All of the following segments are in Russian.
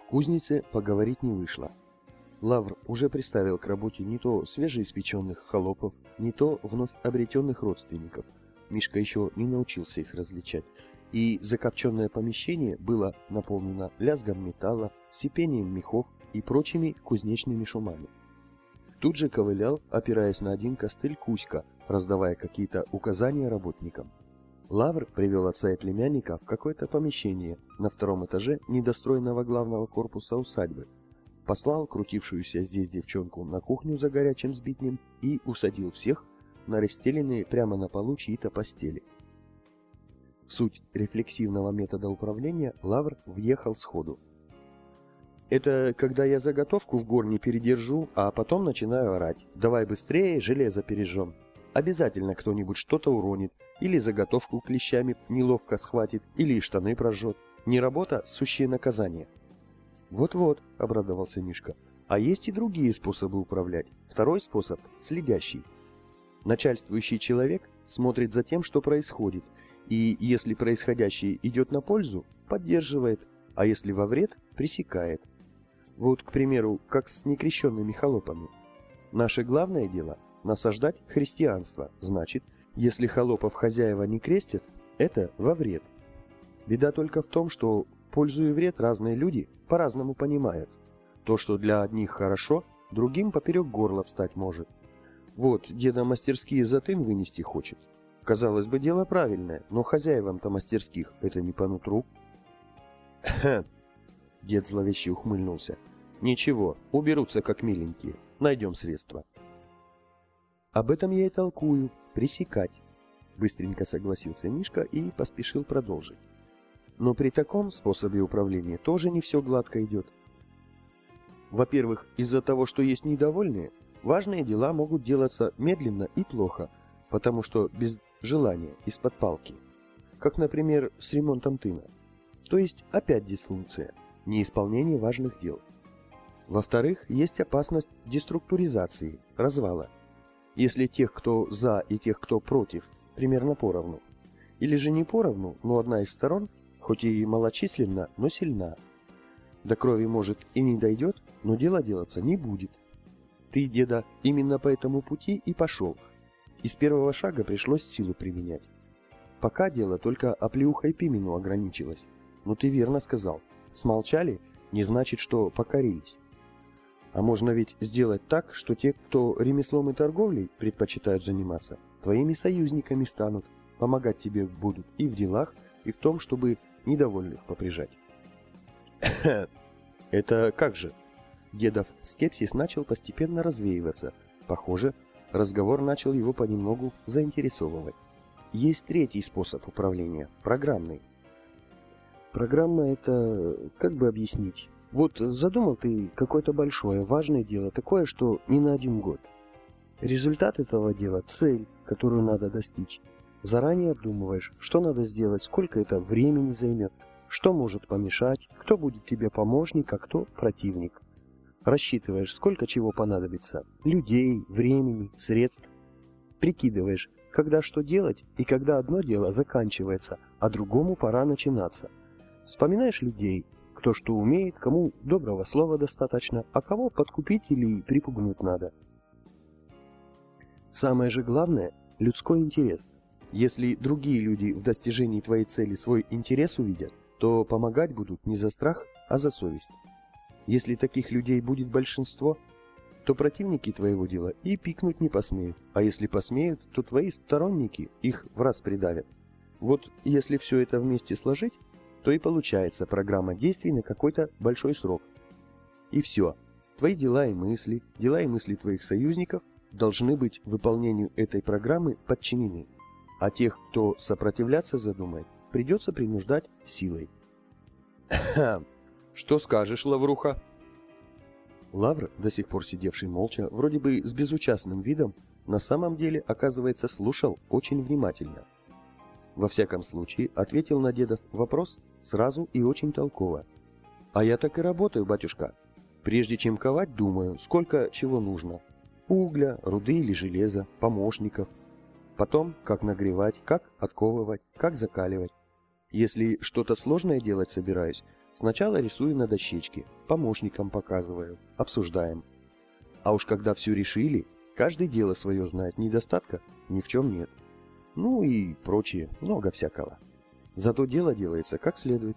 В кузнице поговорить не вышло. Лавр уже приставил к работе не то свежеиспеченных холопов, не то вновь обретенных родственников. Мишка еще не научился их различать. И закопченное помещение было наполнено лязгом металла, сипением мехов и прочими кузнечными шумами. Тут же ковылял, опираясь на один костыль Кузька, раздавая какие-то указания работникам. Лавр привел отца и племянника в какое-то помещение на втором этаже недостроенного главного корпуса усадьбы, послал крутившуюся здесь девчонку на кухню за горячим сбитнем и усадил всех на расстеленные прямо на полу чьи-то постели. В суть рефлексивного метода управления Лавр въехал сходу. Это когда я заготовку в горне передержу, а потом начинаю орать. Давай быстрее, железо пережжем. Обязательно кто-нибудь что-то уронит, или заготовку клещами неловко схватит, или штаны прожжет. Не работа, сущее наказание. Вот-вот, обрадовался Мишка. А есть и другие способы управлять. Второй способ – следящий. Начальствующий человек смотрит за тем, что происходит, и если происходящее идет на пользу, поддерживает, а если во вред – пресекает. Вот, к примеру, как с некрещенными холопами. Наше главное дело – насаждать христианство, значит, если холопов хозяева не крестят, это во вред. Беда только в том, что пользу и вред разные люди по-разному понимают. То, что для одних хорошо, другим поперек горла встать может. Вот, деда мастерские за тын вынести хочет. Казалось бы, дело правильное, но хозяевам-то мастерских это не по нутру. Дед зловеще ухмыльнулся. Ничего, уберутся как миленькие. Найдем средства. Об этом я и толкую. Пресекать. Быстренько согласился Мишка и поспешил продолжить. Но при таком способе управления тоже не все гладко идет. Во-первых, из-за того, что есть недовольные, важные дела могут делаться медленно и плохо, потому что без желания, из-под палки. Как, например, с ремонтом тына. То есть опять дисфункция, неисполнение важных дел. Во-вторых, есть опасность деструктуризации, развала. Если тех, кто за, и тех, кто против, примерно поровну. Или же не поровну, но одна из сторон, хоть и малочисленна, но сильна. До крови, может, и не дойдет, но дело делаться не будет. Ты, деда, именно по этому пути и пошел. Из первого шага пришлось силу применять. Пока дело только оплеухой Пимену ограничилось. Но ты верно сказал. Смолчали, не значит, что покорились. А можно ведь сделать так, что те, кто ремеслом и торговлей предпочитают заниматься, твоими союзниками станут, помогать тебе будут и в делах, и в том, чтобы недовольных поприжать. Это как же? Дедов скепсис начал постепенно развеиваться. Похоже, разговор начал его понемногу заинтересовывать. Есть третий способ управления – программный. Программа – это, как бы объяснить, вот задумал ты какое-то большое, важное дело, такое, что не на один год. Результат этого дела – цель, которую надо достичь. Заранее обдумываешь, что надо сделать, сколько это времени займет, что может помешать, кто будет тебе помощник, а кто противник. Рассчитываешь, сколько чего понадобится – людей, времени, средств. Прикидываешь, когда что делать и когда одно дело заканчивается, а другому пора начинаться. Вспоминаешь людей – кто что умеет, кому доброго слова достаточно, а кого подкупить или припугнуть надо. Самое же главное – людской интерес. Если другие люди в достижении твоей цели свой интерес увидят, то помогать будут не за страх, а за совесть. Если таких людей будет большинство, то противники твоего дела и пикнуть не посмеют, а если посмеют, то твои сторонники их в раз придавят. Вот если все это вместе сложить, то и получается программа действий на какой-то большой срок. И все. Твои дела и мысли, дела и мысли твоих союзников должны быть выполнению этой программы подчинены. А тех, кто сопротивляться задумает, придется принуждать силой. Что скажешь, Лавруха? Лавр, до сих пор сидевший молча, вроде бы с безучастным видом, на самом деле, оказывается, слушал очень внимательно. Во всяком случае, ответил на дедов вопрос сразу и очень толково. «А я так и работаю, батюшка. Прежде чем ковать, думаю, сколько чего нужно. Угля, руды или железа, помощников. Потом, как нагревать, как отковывать, как закаливать. Если что-то сложное делать собираюсь, Сначала рисую на дощечке, помощникам показываю, обсуждаем. А уж когда все решили, каждый дело свое знает, недостатка ни в чем нет. Ну и прочее, много всякого. Зато дело делается как следует.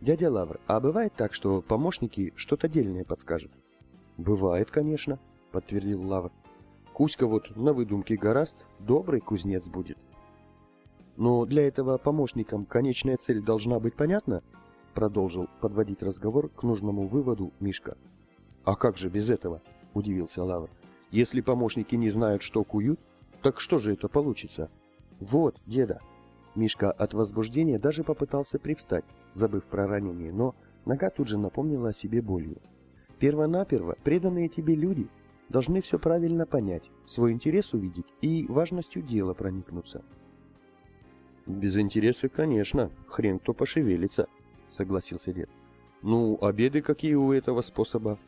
Дядя Лавр, а бывает так, что помощники что-то дельное подскажут? Бывает, конечно, подтвердил Лавр. Кузька вот на выдумке гораст, добрый кузнец будет. Но для этого помощникам конечная цель должна быть понятна, продолжил подводить разговор к нужному выводу Мишка. А как же без этого? удивился Лавр. Если помощники не знают, что куют, так что же это получится? Вот, деда. Мишка от возбуждения даже попытался привстать, забыв про ранение, но нога тут же напомнила о себе болью. Первонаперво преданные тебе люди должны все правильно понять, свой интерес увидеть и важностью дела проникнуться. Без интереса, конечно, хрен кто пошевелится, согласился дед. Ну, обеды какие у этого способа?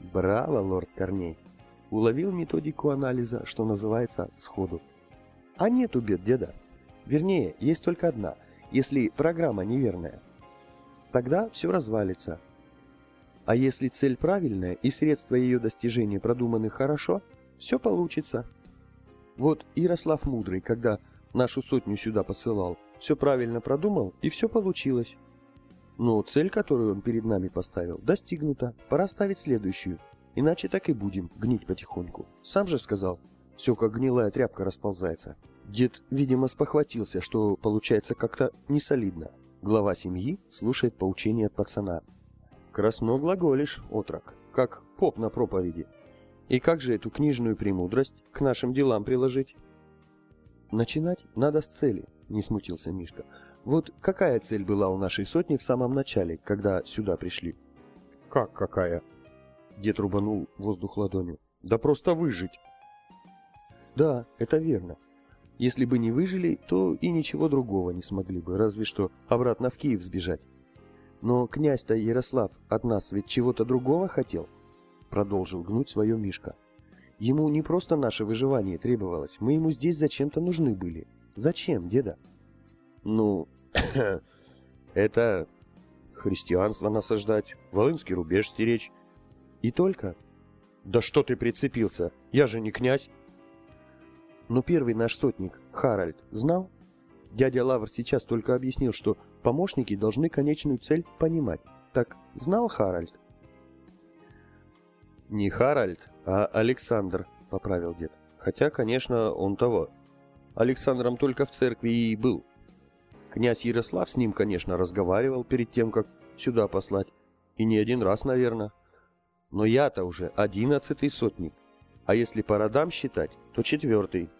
Браво, лорд Корней. Уловил методику анализа, что называется, сходу. А нет бед, деда. Вернее, есть только одна, если программа неверная. Тогда все развалится. А если цель правильная и средства ее достижения продуманы хорошо, все получится. Вот Ярослав Мудрый, когда нашу сотню сюда посылал, все правильно продумал и все получилось. Но цель, которую он перед нами поставил, достигнута. Пора ставить следующую. Иначе так и будем гнить потихоньку. Сам же сказал, все как гнилая тряпка расползается. Дед, видимо, спохватился, что получается как-то несолидно. Глава семьи слушает поучения от пацана. Красно глаголишь, отрок, как поп на проповеди. И как же эту книжную премудрость к нашим делам приложить? Начинать надо с цели, не смутился Мишка. Вот какая цель была у нашей сотни в самом начале, когда сюда пришли? Как какая? Дед рубанул воздух ладонью. Да просто выжить. Да, это верно. Если бы не выжили, то и ничего другого не смогли бы, разве что обратно в Киев сбежать. Но князь-то Ярослав от нас ведь чего-то другого хотел, продолжил гнуть свое Мишка. Ему не просто наше выживание требовалось, мы ему здесь зачем-то нужны были. Зачем, деда? Ну, это христианство насаждать, Волынский рубеж стеречь. И только? Да что ты прицепился? Я же не князь. Но первый наш сотник, Харальд, знал? Дядя Лавр сейчас только объяснил, что помощники должны конечную цель понимать. Так знал Харальд? Не Харальд, а Александр, поправил дед. Хотя, конечно, он того. Александром только в церкви и был. Князь Ярослав с ним, конечно, разговаривал перед тем, как сюда послать. И не один раз, наверное. Но я-то уже одиннадцатый сотник. А если по родам считать, то четвертый.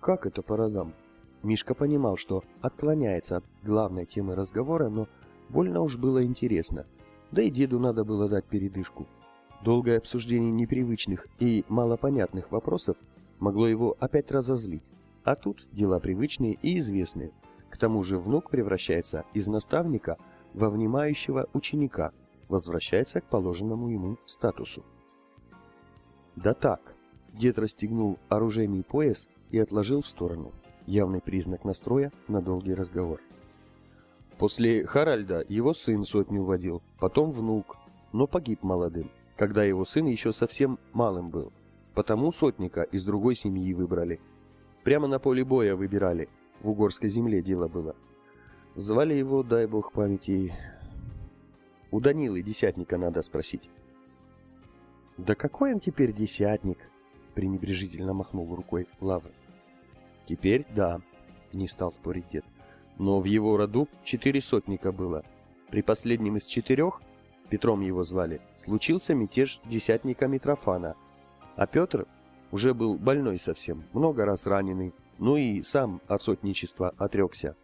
Как это по родам? Мишка понимал, что отклоняется от главной темы разговора, но больно уж было интересно. Да и деду надо было дать передышку. Долгое обсуждение непривычных и малопонятных вопросов могло его опять разозлить. А тут дела привычные и известные. К тому же внук превращается из наставника во внимающего ученика, возвращается к положенному ему статусу. Да так. Дед расстегнул оружейный пояс и отложил в сторону. Явный признак настроя на долгий разговор. После Харальда его сын сотню водил, потом внук, но погиб молодым, когда его сын еще совсем малым был. Потому сотника из другой семьи выбрали. Прямо на поле боя выбирали. В угорской земле дело было. Звали его, дай бог памяти... У Данилы десятника надо спросить. «Да какой он теперь десятник?» пренебрежительно махнул рукой Лавр. «Теперь да», — не стал спорить дед. «Но в его роду четыре сотника было. При последнем из четырех, Петром его звали, случился мятеж десятника Митрофана, а Петр уже был больной совсем, много раз раненый, ну и сам от сотничества отрекся.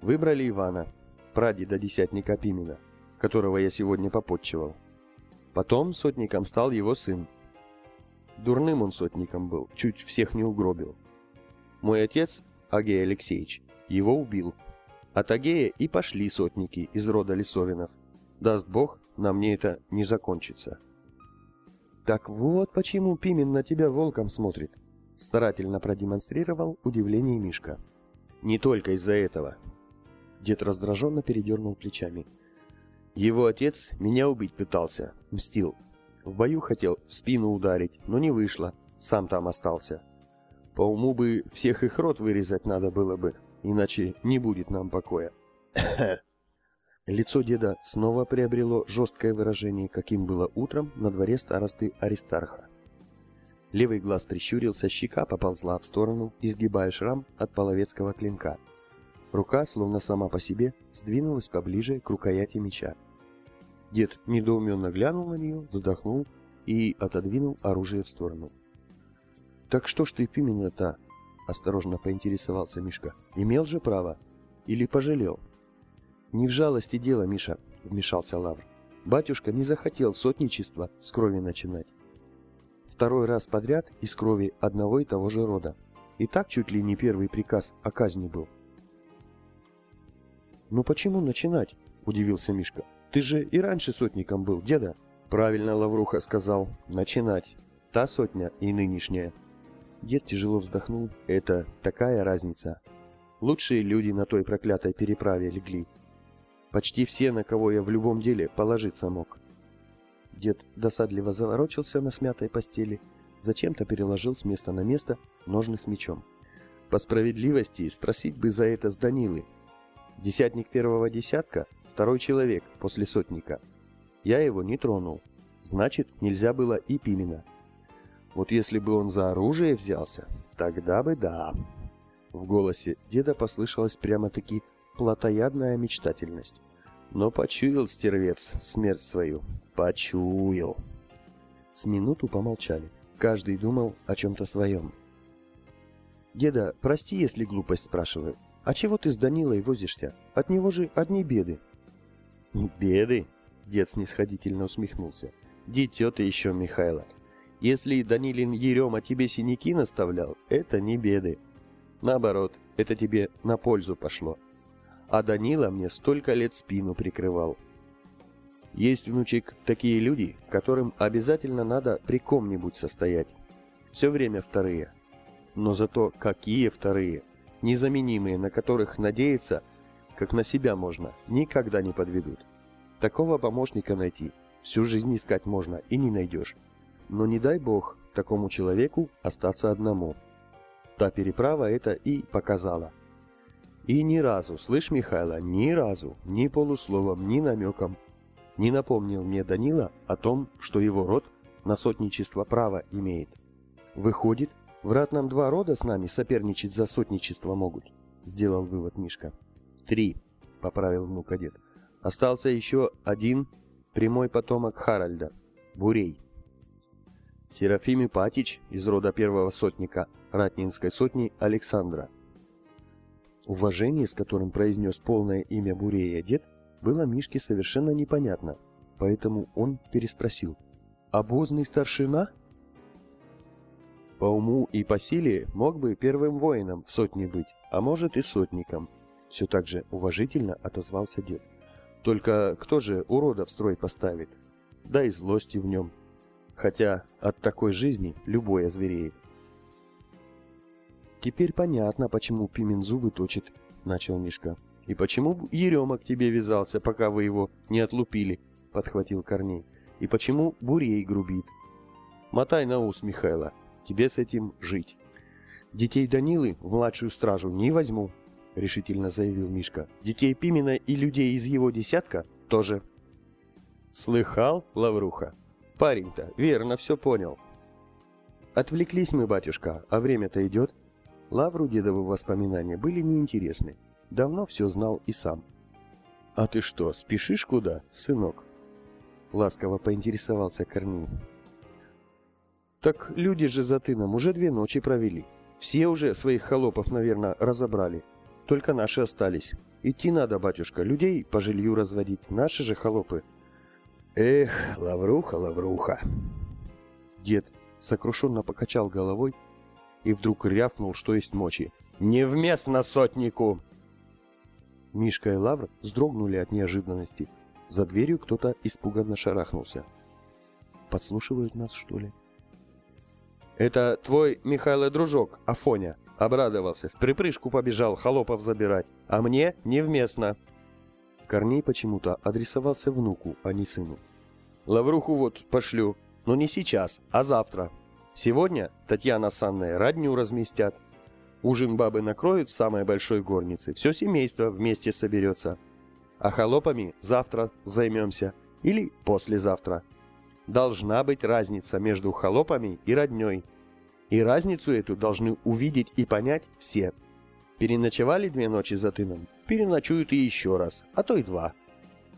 Выбрали Ивана, прадеда десятника Пимена, которого я сегодня попотчевал. Потом сотником стал его сын. Дурным он сотником был, чуть всех не угробил. Мой отец, Агей Алексеевич, его убил. От Агея и пошли сотники из рода Лисовинов. Даст Бог, на мне это не закончится. Так вот почему Пимен на тебя волком смотрит. Старательно продемонстрировал удивление Мишка. Не только из-за этого. Дед раздраженно передернул плечами. Его отец меня убить пытался, мстил. В бою хотел в спину ударить, но не вышло, сам там остался. По уму бы всех их рот вырезать надо было бы, иначе не будет нам покоя. Лицо деда снова приобрело жесткое выражение, каким было утром на дворе старосты Аристарха. Левый глаз прищурился, щека поползла в сторону, изгибая шрам от половецкого клинка. Рука, словно сама по себе, сдвинулась поближе к рукояти меча. Дед недоуменно глянул на нее, вздохнул и отодвинул оружие в сторону. «Так что ж ты Пимена-то?» — осторожно поинтересовался Мишка. «Имел же право? Или пожалел?» «Не в жалости дело, Миша», — вмешался Лавр. «Батюшка не захотел сотничество с крови начинать. Второй раз подряд из крови одного и того же рода. И так чуть ли не первый приказ о казни был». «Ну почему начинать?» — удивился Мишка. «Ты же и раньше сотником был, деда». «Правильно Лавруха сказал. Начинать. Та сотня и нынешняя». Дед тяжело вздохнул. Это такая разница. Лучшие люди на той проклятой переправе легли. Почти все, на кого я в любом деле положиться мог. Дед досадливо заворочился на смятой постели, зачем-то переложил с места на место ножны с мечом. По справедливости спросить бы за это с Данилы. Десятник первого десятка – второй человек после сотника. Я его не тронул. Значит, нельзя было и Пимена. Вот если бы он за оружие взялся, тогда бы да. В голосе деда послышалась прямо-таки плотоядная мечтательность. Но почуял стервец смерть свою. Почуял. С минуту помолчали. Каждый думал о чем-то своем. «Деда, прости, если глупость спрашиваю. А чего ты с Данилой возишься? От него же одни беды». «Беды?» — дед снисходительно усмехнулся. «Дитё ты еще, Михайло. Если Данилин Ерема тебе синяки наставлял, это не беды. Наоборот, это тебе на пользу пошло. А Данила мне столько лет спину прикрывал. Есть, внучек, такие люди, которым обязательно надо при ком-нибудь состоять. Все время вторые. Но зато какие вторые? Незаменимые, на которых надеяться, как на себя можно, никогда не подведут. Такого помощника найти, всю жизнь искать можно и не найдешь. Но не дай бог такому человеку остаться одному. Та переправа это и показала. И ни разу, слышь, Михайло, ни разу, ни полусловом, ни намеком не напомнил мне Данила о том, что его род на сотничество права имеет. Выходит, врат нам два рода с нами соперничать за сотничество могут, сделал вывод Мишка. Три, поправил внук дед. Остался еще один прямой потомок Харальда, Бурей. Серафим Ипатич из рода первого сотника Ратнинской сотни Александра. Уважение, с которым произнес полное имя Бурея дед, было Мишке совершенно непонятно, поэтому он переспросил. «Обозный старшина?» По уму и по силе мог бы первым воином в сотне быть, а может и сотником. Все так же уважительно отозвался дед. Только кто же урода в строй поставит? Да и злости в нем хотя от такой жизни любой озвереет. «Теперь понятно, почему Пимен зубы точит», — начал Мишка. «И почему Ерема к тебе вязался, пока вы его не отлупили», — подхватил Корней. «И почему Бурей грубит». «Мотай на ус, Михайло, тебе с этим жить». «Детей Данилы в младшую стражу не возьму», — решительно заявил Мишка. «Детей Пимена и людей из его десятка тоже». «Слыхал, Лавруха?» Парень-то верно все понял. Отвлеклись мы, батюшка, а время-то идет. Лавру дедовы воспоминания были неинтересны. Давно все знал и сам. «А ты что, спешишь куда, сынок?» Ласково поинтересовался Корней. «Так люди же за тыном уже две ночи провели. Все уже своих холопов, наверное, разобрали. Только наши остались. Идти надо, батюшка, людей по жилью разводить. Наши же холопы Эх, лавруха, лавруха. Дед сокрушенно покачал головой и вдруг рявкнул, что есть мочи. «Невместно сотнику!» Мишка и Лавр вздрогнули от неожиданности. За дверью кто-то испуганно шарахнулся. «Подслушивают нас, что ли?» «Это твой, Михайло, дружок, Афоня», — Обрадовался, в припрыжку побежал холопов забирать. А мне невместно. Корней почему-то адресовался внуку, а не сыну. Лавруху вот пошлю, но не сейчас, а завтра. Сегодня Татьяна с Анной родню разместят. Ужин бабы накроют в самой большой горнице, все семейство вместе соберется. А холопами завтра займемся или послезавтра. Должна быть разница между холопами и родней. И разницу эту должны увидеть и понять все. Переночевали две ночи за тыном, переночуют и еще раз, а то и два.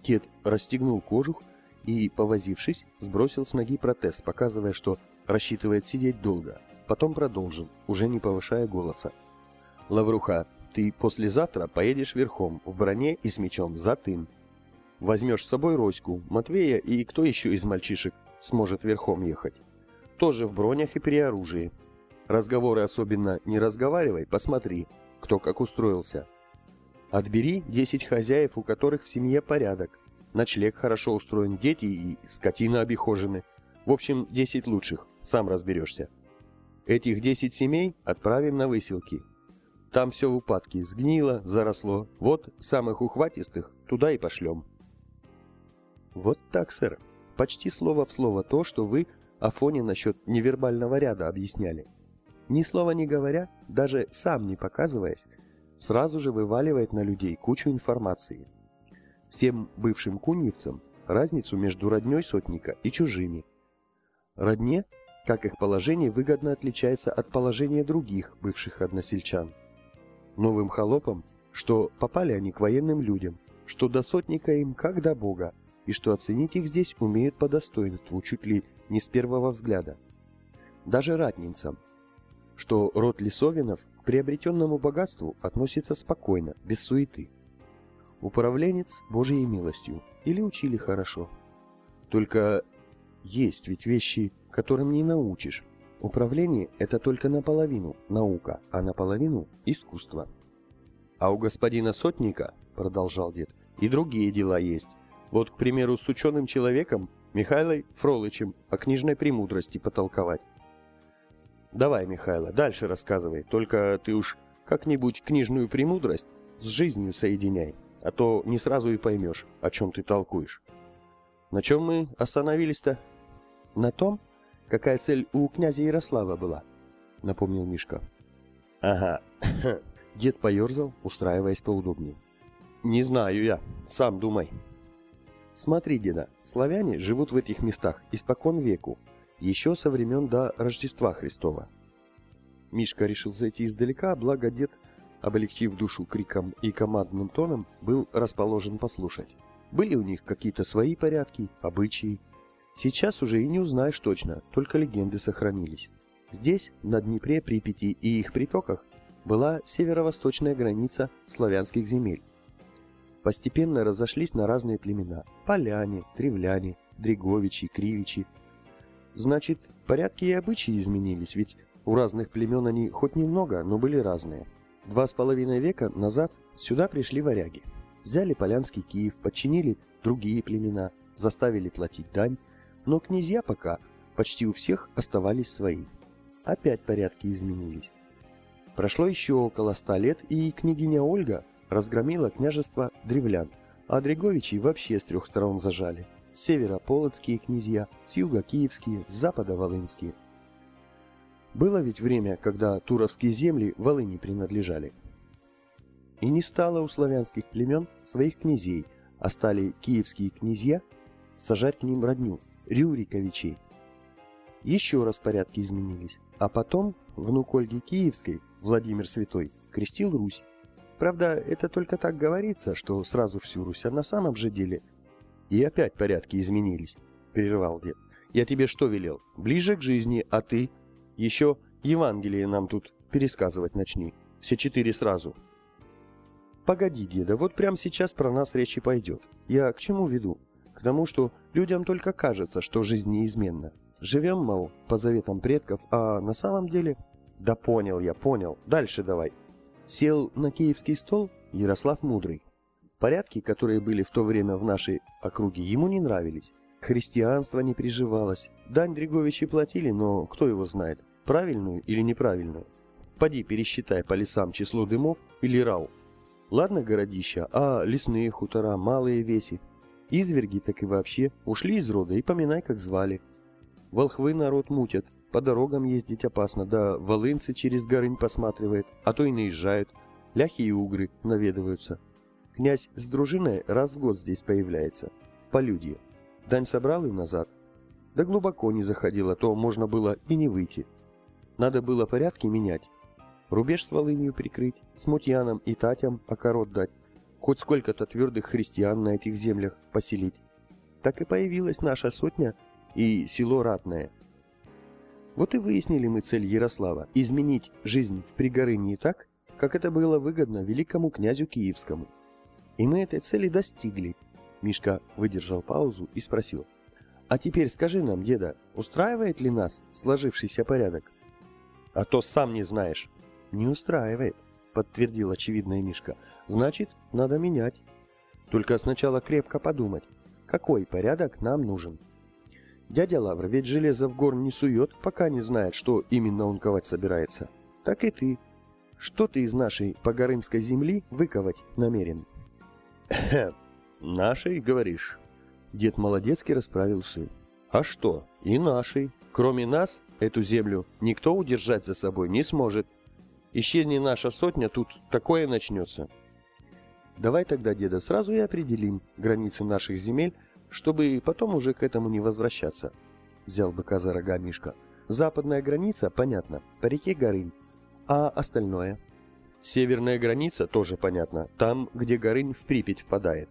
Кет расстегнул кожух и, повозившись, сбросил с ноги протез, показывая, что рассчитывает сидеть долго. Потом продолжил, уже не повышая голоса. «Лавруха, ты послезавтра поедешь верхом, в броне и с мечом, за тын. Возьмешь с собой Роську, Матвея и кто еще из мальчишек сможет верхом ехать. Тоже в бронях и при оружии. Разговоры особенно не разговаривай, посмотри, кто как устроился. Отбери 10 хозяев, у которых в семье порядок. Ночлег хорошо устроен, дети и скотина обихожены. В общем, 10 лучших, сам разберешься. Этих 10 семей отправим на выселки. Там все в упадке, сгнило, заросло. Вот самых ухватистых туда и пошлем. Вот так, сэр. Почти слово в слово то, что вы Афоне насчет невербального ряда объясняли. Ни слова не говоря, даже сам не показываясь, сразу же вываливает на людей кучу информации. Всем бывшим куньевцам разницу между родней сотника и чужими. Родне, как их положение, выгодно отличается от положения других бывших односельчан. Новым холопам, что попали они к военным людям, что до сотника им как до бога, и что оценить их здесь умеют по достоинству, чуть ли не с первого взгляда. Даже ратницам, что род Лисовинов к приобретенному богатству относится спокойно, без суеты. Управленец Божьей милостью, или учили хорошо. Только есть ведь вещи, которым не научишь. Управление – это только наполовину наука, а наполовину – искусство. А у господина Сотника, продолжал дед, и другие дела есть, вот, к примеру, с ученым человеком, Михайлой Фролычем, о книжной премудрости потолковать. Давай, Михайло, дальше рассказывай, только ты уж как-нибудь книжную премудрость с жизнью соединяй, а то не сразу и поймешь, о чем ты толкуешь. На чем мы остановились-то? На том, какая цель у князя Ярослава была, напомнил Мишка. Ага. Дед поерзал, устраиваясь поудобнее. Не знаю я, сам думай. Смотри, деда, славяне живут в этих местах испокон веку, еще со времен до Рождества Христова. Мишка решил зайти издалека, благо дед, облегчив душу криком и командным тоном, был расположен послушать. Были у них какие-то свои порядки, обычаи. Сейчас уже и не узнаешь точно, только легенды сохранились. Здесь, на Днепре, Припяти и их притоках, была северо-восточная граница славянских земель. Постепенно разошлись на разные племена – поляне, древляне, дреговичи, кривичи. Значит, порядки и обычаи изменились, ведь у разных племен они хоть немного, но были разные. Два с половиной века назад сюда пришли варяги. Взяли Полянский Киев, подчинили другие племена, заставили платить дань, но князья пока почти у всех оставались свои. Опять порядки изменились. Прошло еще около ста лет, и княгиня Ольга разгромила княжество древлян, а Дреговичей вообще с трех сторон зажали. С севера полоцкие князья, с юга киевские, с запада волынские. Было ведь время, когда туровские земли Волыни принадлежали. И не стало у славянских племен своих князей, а стали киевские князья сажать к ним родню, Рюриковичей. Еще раз порядки изменились, а потом внук Ольги Киевской, Владимир Святой, крестил Русь. Правда, это только так говорится, что сразу всю Русь, а на самом же деле... И опять порядки изменились, прервал дед. Я тебе что велел? Ближе к жизни, а ты? Еще Евангелие нам тут пересказывать начни. Все четыре сразу. Погоди, деда, вот прямо сейчас про нас речь и пойдет. Я к чему веду? К тому, что людям только кажется, что жизнь неизменна. Живем, мол, по заветам предков, а на самом деле... Да понял я, понял. Дальше давай. Сел на киевский стол Ярослав Мудрый. Порядки, которые были в то время в нашей округе, ему не нравились. Христианство не приживалось. Дань Дреговичи платили, но кто его знает, правильную или неправильную. Поди пересчитай по лесам число дымов или рау. Ладно городища, а лесные хутора, малые веси. Изверги так и вообще ушли из рода и поминай, как звали. Волхвы народ мутят, по дорогам ездить опасно, да волынцы через горынь посматривает, а то и наезжают. Ляхи и угры наведываются. Князь с дружиной раз в год здесь появляется, в полюдье. Дань собрал и назад. Да глубоко не заходило, то можно было и не выйти. Надо было порядки менять. Рубеж с Волынью прикрыть, с Мутьяном и Татям окорот дать, хоть сколько-то твердых христиан на этих землях поселить. Так и появилась наша сотня и село Ратное. Вот и выяснили мы цель Ярослава – изменить жизнь в Пригорыне так, как это было выгодно великому князю Киевскому. И мы этой цели достигли. Мишка выдержал паузу и спросил. А теперь скажи нам, деда, устраивает ли нас сложившийся порядок? А то сам не знаешь. Не устраивает, подтвердил очевидная Мишка. Значит, надо менять. Только сначала крепко подумать, какой порядок нам нужен. Дядя Лавр ведь железо в горн не сует, пока не знает, что именно он ковать собирается. Так и ты. Что ты из нашей погорынской земли выковать намерен? «Нашей, говоришь?» Дед Молодецкий расправил сын. «А что? И нашей. Кроме нас, эту землю никто удержать за собой не сможет. Исчезни наша сотня, тут такое начнется». «Давай тогда, деда, сразу и определим границы наших земель, чтобы потом уже к этому не возвращаться», — взял быка за рога Мишка. «Западная граница, понятно, по реке Горынь, а остальное?» Северная граница тоже понятно, там, где Горынь в Припять впадает.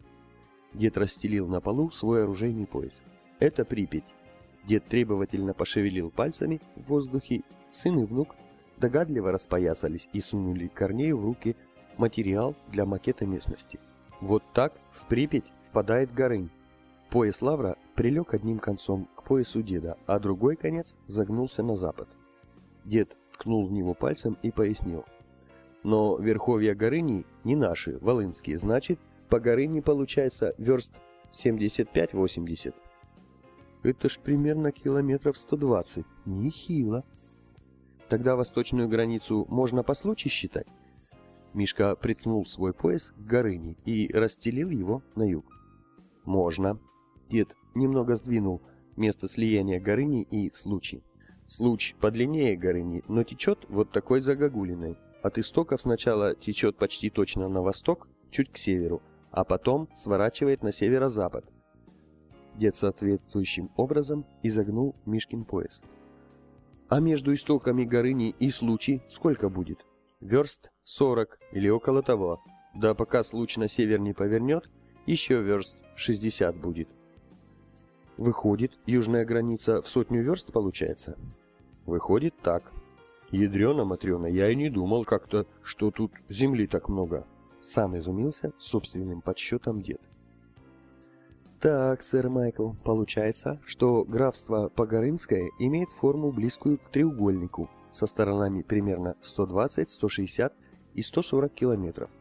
Дед расстелил на полу свой оружейный пояс. Это Припять. Дед требовательно пошевелил пальцами в воздухе. Сын и внук догадливо распоясались и сунули Корнею в руки материал для макета местности. Вот так в Припять впадает Горынь. Пояс лавра прилег одним концом к поясу деда, а другой конец загнулся на запад. Дед ткнул в него пальцем и пояснил – но верховья Горыни не наши, волынские, значит, по Горыни получается верст 75-80. Это ж примерно километров 120. Нехило. Тогда восточную границу можно по случаю считать? Мишка приткнул свой пояс к Горыни и расстелил его на юг. Можно. Дед немного сдвинул место слияния Горыни и Случи. Случ подлиннее Горыни, но течет вот такой загогулиной. От истоков сначала течет почти точно на восток, чуть к северу, а потом сворачивает на северо-запад. Дед соответствующим образом изогнул Мишкин пояс. А между истоками Горыни и Случи сколько будет? Верст 40 или около того. Да пока Случ на север не повернет, еще верст 60 будет. Выходит, южная граница в сотню верст получается? Выходит так. Ядрена Матрена, я и не думал как-то, что тут земли так много. Сам изумился собственным подсчетом дед. Так, сэр Майкл, получается, что графство Погорынское имеет форму близкую к треугольнику, со сторонами примерно 120, 160 и 140 километров.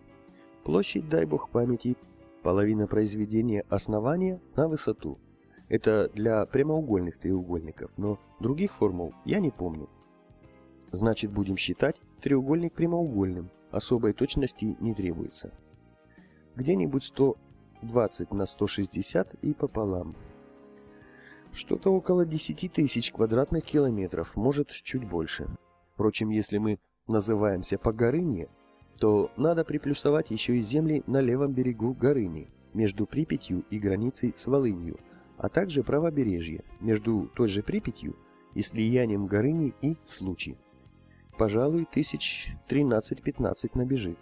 Площадь, дай бог памяти, половина произведения основания на высоту. Это для прямоугольных треугольников, но других формул я не помню. Значит, будем считать треугольник прямоугольным. Особой точности не требуется. Где-нибудь 120 на 160 и пополам. Что-то около 10 тысяч квадратных километров, может, чуть больше. Впрочем, если мы называемся по Горыне, то надо приплюсовать еще и земли на левом берегу Горыни, между Припятью и границей с Волынью, а также правобережье, между той же Припятью и слиянием Горыни и Случи пожалуй, тысяч 13-15 набежит.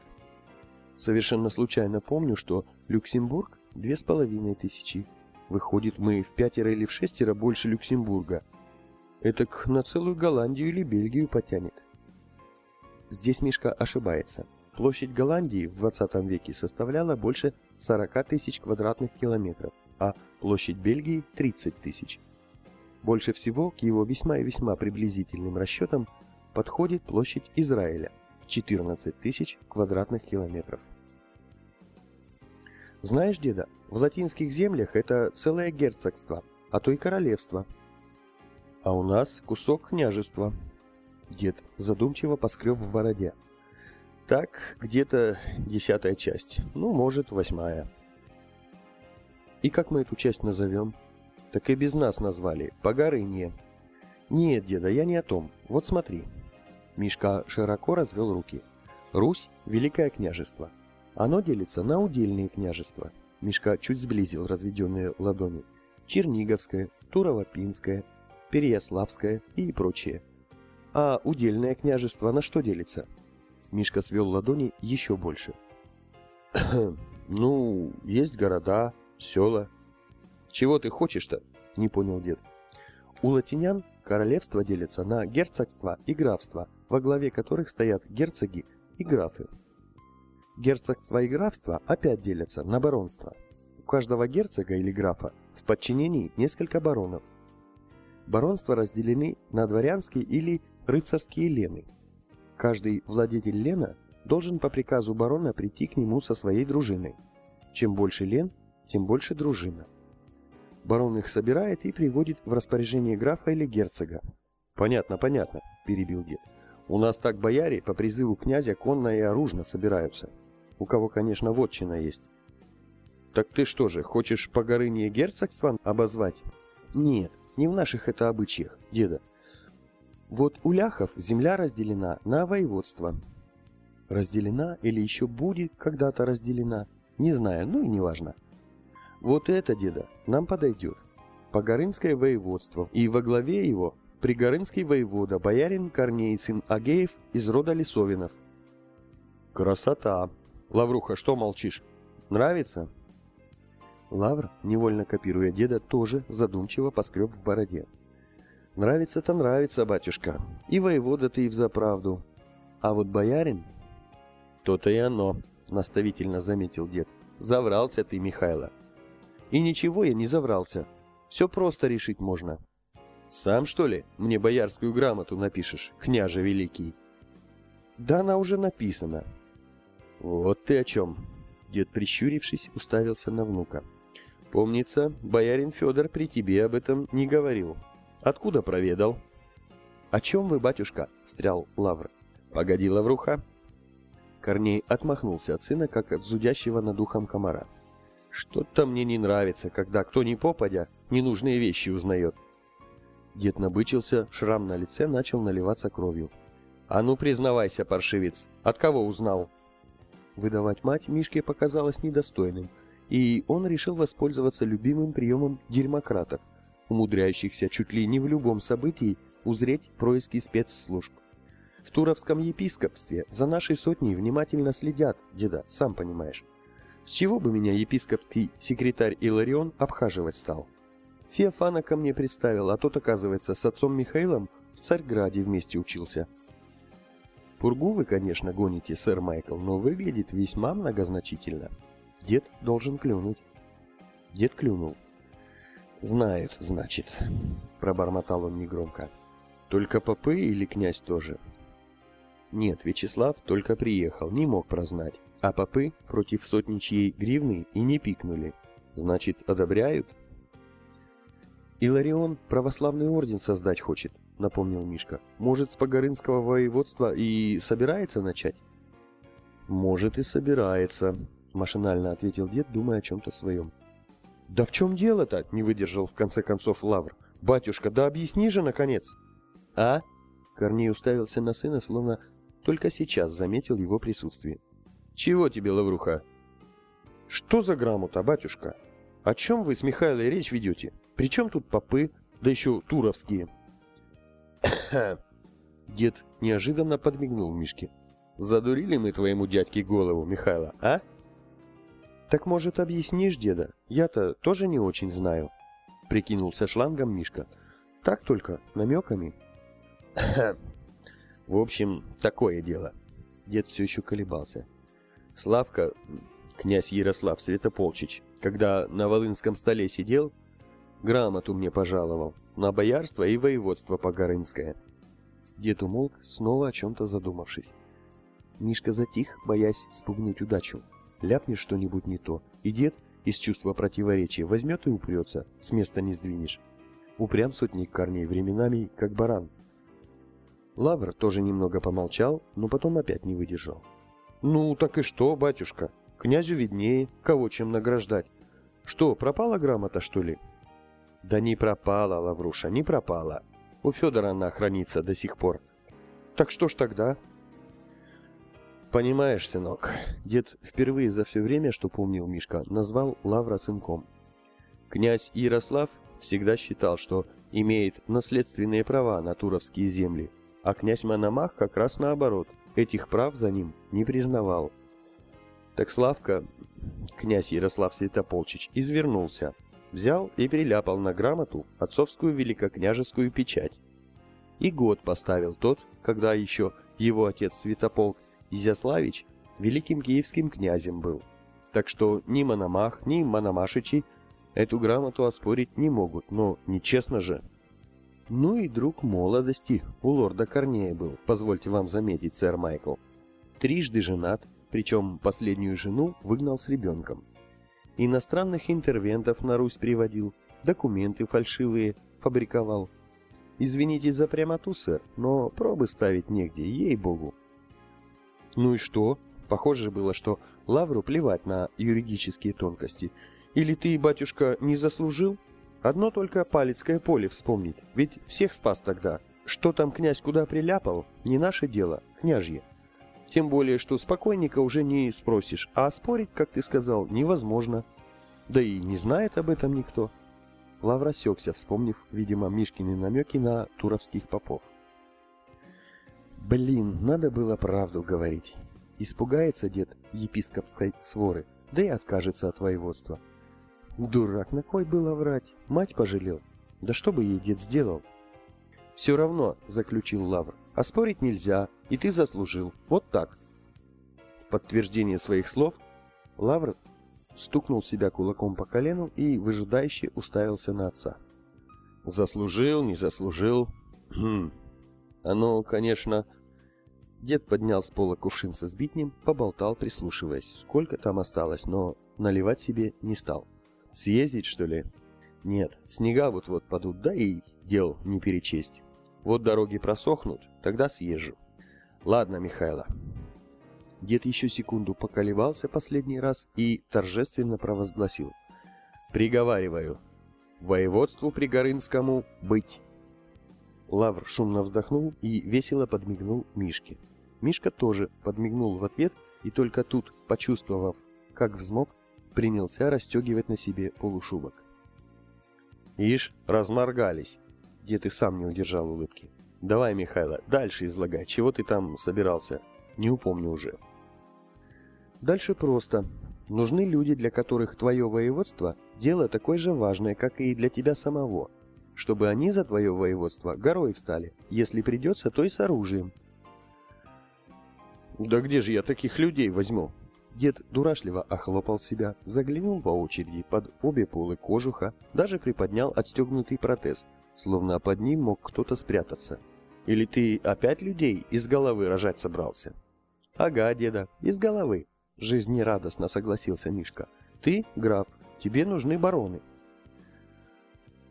Совершенно случайно помню, что Люксембург – две с половиной тысячи. Выходит, мы в пятеро или в шестеро больше Люксембурга. Это на целую Голландию или Бельгию потянет. Здесь Мишка ошибается. Площадь Голландии в 20 веке составляла больше 40 тысяч квадратных километров, а площадь Бельгии – 30 тысяч. Больше всего к его весьма и весьма приблизительным расчетам подходит площадь Израиля – 14 тысяч квадратных километров. Знаешь, деда, в латинских землях это целое герцогство, а то и королевство. А у нас кусок княжества. Дед задумчиво поскреб в бороде. Так, где-то десятая часть. Ну, может, восьмая. И как мы эту часть назовем? Так и без нас назвали. По Горыне. Нет, деда, я не о том. Вот смотри. Мишка широко развел руки. Русь – великое княжество. Оно делится на удельные княжества. Мишка чуть сблизил разведенные ладони. Черниговское, Турово-Пинское, Переяславское и прочее. А удельное княжество на что делится? Мишка свел ладони еще больше. «Ну, есть города, села». «Чего ты хочешь-то?» — не понял дед. У латинян королевство делится на герцогство и графство, во главе которых стоят герцоги и графы. Герцогство и графство опять делятся на баронство. У каждого герцога или графа в подчинении несколько баронов. Баронства разделены на дворянские или рыцарские лены – Каждый владетель Лена должен по приказу барона прийти к нему со своей дружиной. Чем больше Лен, тем больше дружина. Барон их собирает и приводит в распоряжение графа или герцога. «Понятно, понятно», – перебил дед. «У нас так бояре по призыву князя конно и оружно собираются. У кого, конечно, вотчина есть». «Так ты что же, хочешь по горыне герцогством обозвать?» «Нет, не в наших это обычаях, деда. Вот у ляхов земля разделена на воеводство. Разделена или еще будет когда-то разделена, не знаю, ну и неважно. Вот это, деда, нам подойдет. Погорынское воеводство, и во главе его Пригорынский воевода, боярин Корней, сын Агеев из рода Лисовинов. Красота! Лавруха, что молчишь? Нравится? Лавр, невольно копируя деда, тоже задумчиво поскреб в бороде. Нравится-то нравится, батюшка. И воевода ты и взаправду. А вот боярин... То-то и оно, наставительно заметил дед. Заврался ты, Михайло. И ничего я не заврался. Все просто решить можно. Сам, что ли, мне боярскую грамоту напишешь, княже великий? Да она уже написана. Вот ты о чем. Дед, прищурившись, уставился на внука. Помнится, боярин Федор при тебе об этом не говорил. Откуда проведал? О чем вы, батюшка? Встрял Лавр. Погоди, Лавруха. Корней отмахнулся от сына, как от зудящего над ухом комара. Что-то мне не нравится, когда кто ни попадя ненужные вещи узнает. Дед набычился, шрам на лице начал наливаться кровью. «А ну, признавайся, паршивец, от кого узнал?» Выдавать мать Мишке показалось недостойным, и он решил воспользоваться любимым приемом дерьмократов – умудряющихся чуть ли не в любом событии узреть происки спецслужб. В Туровском епископстве за нашей сотней внимательно следят, деда, сам понимаешь. С чего бы меня епископский секретарь Иларион обхаживать стал? Феофана ко мне представил, а тот, оказывается, с отцом Михаилом в Царьграде вместе учился. Пургу вы, конечно, гоните, сэр Майкл, но выглядит весьма многозначительно. Дед должен клюнуть. Дед клюнул. «Знают, значит», — пробормотал он негромко. «Только попы или князь тоже?» Нет, Вячеслав только приехал, не мог прознать. А попы против сотничьей гривны и не пикнули. Значит, одобряют? Иларион православный орден создать хочет, напомнил Мишка. Может, с Погорынского воеводства и собирается начать? Может, и собирается, машинально ответил дед, думая о чем-то своем. «Да в чем дело-то?» — не выдержал в конце концов Лавр. «Батюшка, да объясни же, наконец!» «А?» — Корней уставился на сына, словно только сейчас заметил его присутствие. «Чего тебе, Лавруха?» «Что за грамота, батюшка? О чем вы с Михайлой речь ведете? Причем тут попы, да еще туровские?» Дед неожиданно подмигнул Мишке. «Задурили мы твоему дядьке голову, Михайло, а?» «Так, может, объяснишь, деда? Я-то тоже не очень знаю», — прикинулся шлангом Мишка. «Так только, намеками». «В общем, такое дело». Дед все еще колебался. Славка, князь Ярослав Святополчич, когда на Волынском столе сидел, грамоту мне пожаловал на боярство и воеводство Погорынское. Дед умолк, снова о чем-то задумавшись. Мишка затих, боясь спугнуть удачу. Ляпнешь что-нибудь не то, и дед из чувства противоречия возьмет и упрется, с места не сдвинешь. Упрям сотник корней временами, как баран. Лавр тоже немного помолчал, но потом опять не выдержал. «Ну, так и что, батюшка? Князю виднее, кого чем награждать. Что, пропала грамота, что ли?» «Да не пропала, Лавруша, не пропала. У Федора она хранится до сих пор. Так что ж тогда?» «Понимаешь, сынок, дед впервые за все время, что помнил Мишка, назвал Лавра сынком. Князь Ярослав всегда считал, что имеет наследственные права на туровские земли, а князь Мономах как раз наоборот, этих прав за ним не признавал. Так Славка, князь Ярослав Святополчич, извернулся, взял и приляпал на грамоту отцовскую великокняжескую печать. И год поставил тот, когда еще его отец Святополк Изяславич великим киевским князем был. Так что ни Мономах, ни Мономашичи эту грамоту оспорить не могут, но нечестно же. Ну и друг молодости у лорда Корнея был, позвольте вам заметить, сэр Майкл. Трижды женат, причем последнюю жену выгнал с ребенком. Иностранных интервентов на Русь приводил, документы фальшивые фабриковал. Извините за прямоту, сэр, но пробы ставить негде, ей-богу. Ну и что? Похоже было, что Лавру плевать на юридические тонкости. Или ты, батюшка, не заслужил? Одно только Палецкое поле вспомнить, ведь всех спас тогда. Что там князь куда приляпал, не наше дело, княжье. Тем более, что спокойника уже не спросишь, а спорить, как ты сказал, невозможно. Да и не знает об этом никто. Лавр осекся, вспомнив, видимо, Мишкины намеки на туровских попов. Блин, надо было правду говорить. Испугается дед епископской своры, да и откажется от воеводства. Дурак, на кой было врать? Мать пожалел. Да что бы ей дед сделал? Все равно, заключил Лавр, а спорить нельзя, и ты заслужил. Вот так. В подтверждение своих слов Лавр стукнул себя кулаком по колену и выжидающе уставился на отца. Заслужил, не заслужил. Хм. Оно, конечно, Дед поднял с пола кувшин со сбитнем, поболтал, прислушиваясь, сколько там осталось, но наливать себе не стал. Съездить, что ли? Нет, снега вот-вот падут, да и дел не перечесть. Вот дороги просохнут, тогда съезжу. Ладно, Михайло. Дед еще секунду поколебался последний раз и торжественно провозгласил. Приговариваю, воеводству Пригорынскому быть. Лавр шумно вздохнул и весело подмигнул Мишке. Мишка тоже подмигнул в ответ и только тут, почувствовав, как взмок, принялся расстегивать на себе полушубок. «Ишь, разморгались!» Дед и сам не удержал улыбки. «Давай, Михайло, дальше излагай, чего ты там собирался? Не упомню уже». Дальше просто. Нужны люди, для которых твое воеводство – дело такое же важное, как и для тебя самого. Чтобы они за твое воеводство горой встали. Если придется, то и с оружием. Да где же я таких людей возьму? Дед дурашливо охлопал себя, заглянул по очереди под обе полы кожуха, даже приподнял отстегнутый протез, словно под ним мог кто-то спрятаться. Или ты опять людей из головы рожать собрался? Ага, деда, из головы, жизнерадостно согласился Мишка. Ты, граф, тебе нужны бароны.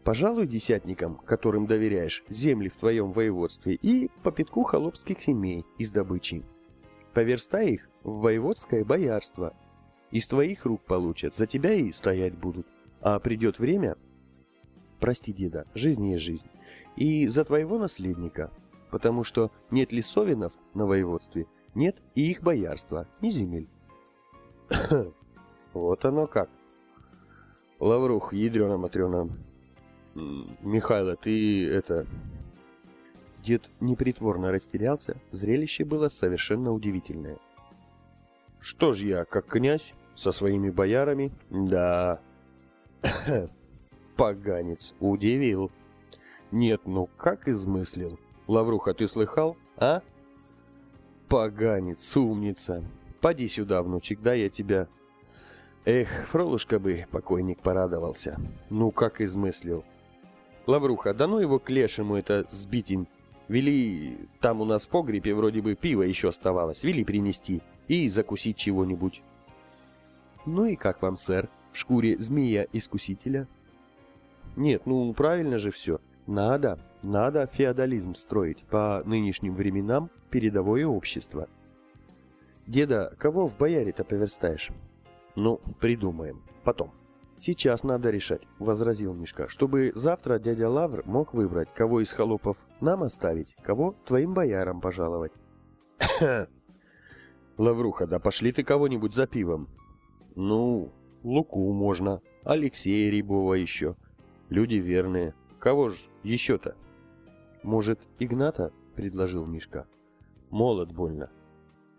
Пожалуй, десятникам, которым доверяешь, земли в твоем воеводстве и по пятку холопских семей из добычи. Поверстай их в воеводское боярство. Из твоих рук получат, за тебя и стоять будут. А придет время... Прости, деда, жизнь есть жизнь. И за твоего наследника. Потому что нет лесовинов на воеводстве, нет и их боярства, ни земель. вот оно как. Лаврух, ядрена-матрена. Михайло, ты это... Дед непритворно растерялся, зрелище было совершенно удивительное. «Что ж я, как князь, со своими боярами? Да...» «Поганец, удивил!» «Нет, ну как измыслил? Лавруха, ты слыхал, а?» «Поганец, умница! Поди сюда, внучек, да я тебя...» Эх, Фролушка бы покойник порадовался. Ну, как измыслил. Лавруха, да ну его к лешему это сбитень Вели, там у нас в погребе вроде бы пиво еще оставалось, вели принести и закусить чего-нибудь. Ну и как вам, сэр, в шкуре змея-искусителя? Нет, ну правильно же все. Надо, надо феодализм строить по нынешним временам передовое общество. Деда, кого в бояре-то поверстаешь? Ну, придумаем. Потом. Сейчас надо решать, возразил Мишка, чтобы завтра дядя Лавр мог выбрать, кого из холопов нам оставить, кого твоим боярам пожаловать. Лавруха, да пошли ты кого-нибудь за пивом. Ну, Луку можно, Алексея Рябова еще. Люди верные. Кого ж еще-то? Может, Игната? Предложил Мишка. Молод больно.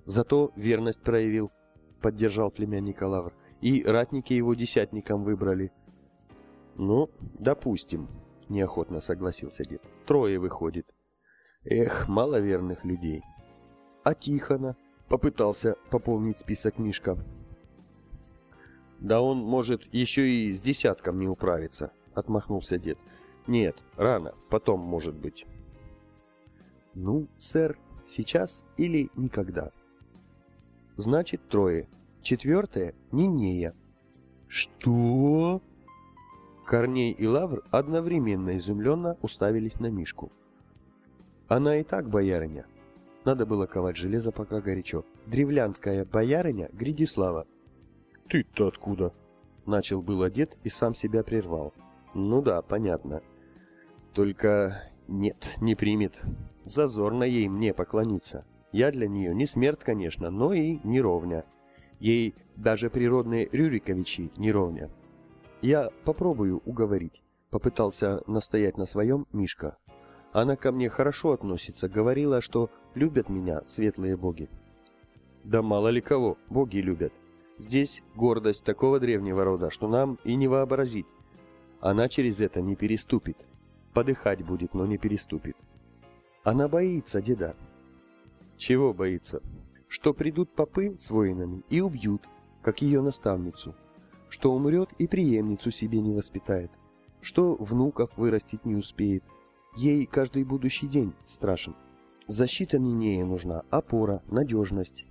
Зато верность проявил, поддержал племянника Лавр. И ратники его десятником выбрали. Ну, допустим, неохотно согласился дед. Трое выходит. Эх, мало верных людей. А Тихона? Попытался пополнить список Мишка. Да он, может, еще и с десятком не управиться, отмахнулся дед. Нет, рано, потом, может быть. Ну, сэр, сейчас или никогда. Значит, трое. Четвертое — Нинея. Что? Корней и Лавр одновременно изумленно уставились на Мишку. Она и так боярыня. Надо было ковать железо пока горячо. Древлянская боярыня Гридислава. Ты-то откуда? Начал было дед и сам себя прервал. Ну да, понятно. Только нет, не примет. Зазорно ей мне поклониться. Я для нее не смерть, конечно, но и не ровня. Ей даже природные Рюриковичи не ровня. Я попробую уговорить. Попытался настоять на своем Мишка. Она ко мне хорошо относится, говорила, что любят меня светлые боги. Да мало ли кого боги любят. Здесь гордость такого древнего рода, что нам и не вообразить. Она через это не переступит. Подыхать будет, но не переступит. Она боится, деда. Чего боится? Что придут попы с воинами и убьют, как ее наставницу. Что умрет и преемницу себе не воспитает. Что внуков вырастить не успеет. Ей каждый будущий день страшен. Защита Нинея нужна, опора, надежность.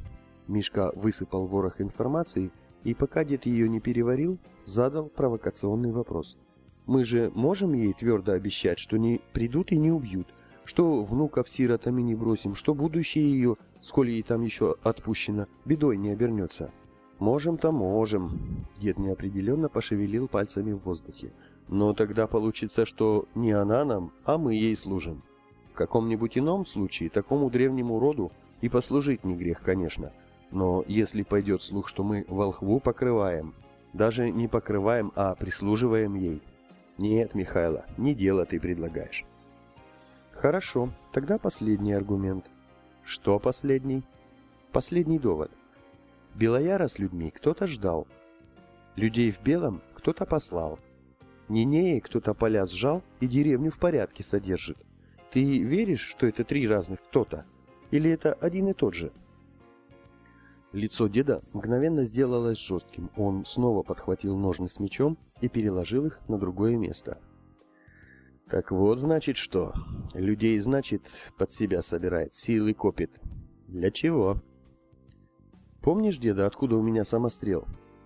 Мишка высыпал ворох информации и, пока дед ее не переварил, задал провокационный вопрос. Мы же можем ей твердо обещать, что не придут и не убьют, что внуков сиротами не бросим, что будущее ее, сколь ей там еще отпущено, бедой не обернется. Можем-то можем. Дед неопределенно пошевелил пальцами в воздухе. Но тогда получится, что не она нам, а мы ей служим. В каком-нибудь ином случае такому древнему роду и послужить не грех, конечно. Но если пойдет слух, что мы волхву покрываем, даже не покрываем, а прислуживаем ей. Нет, Михайло, не дело ты предлагаешь. Хорошо, тогда последний аргумент. Что последний? Последний довод. Белояра с людьми кто-то ждал. Людей в белом кто-то послал. Нинеи кто-то поля сжал и деревню в порядке содержит. Ты веришь, что это три разных кто-то? Или это один и тот же? Лицо деда мгновенно сделалось жестким. Он снова подхватил ножны с мечом и переложил их на другое место. Так вот, значит, что? Людей, значит, под себя собирает, силы копит. Для чего? Помнишь, деда, откуда у меня самострел?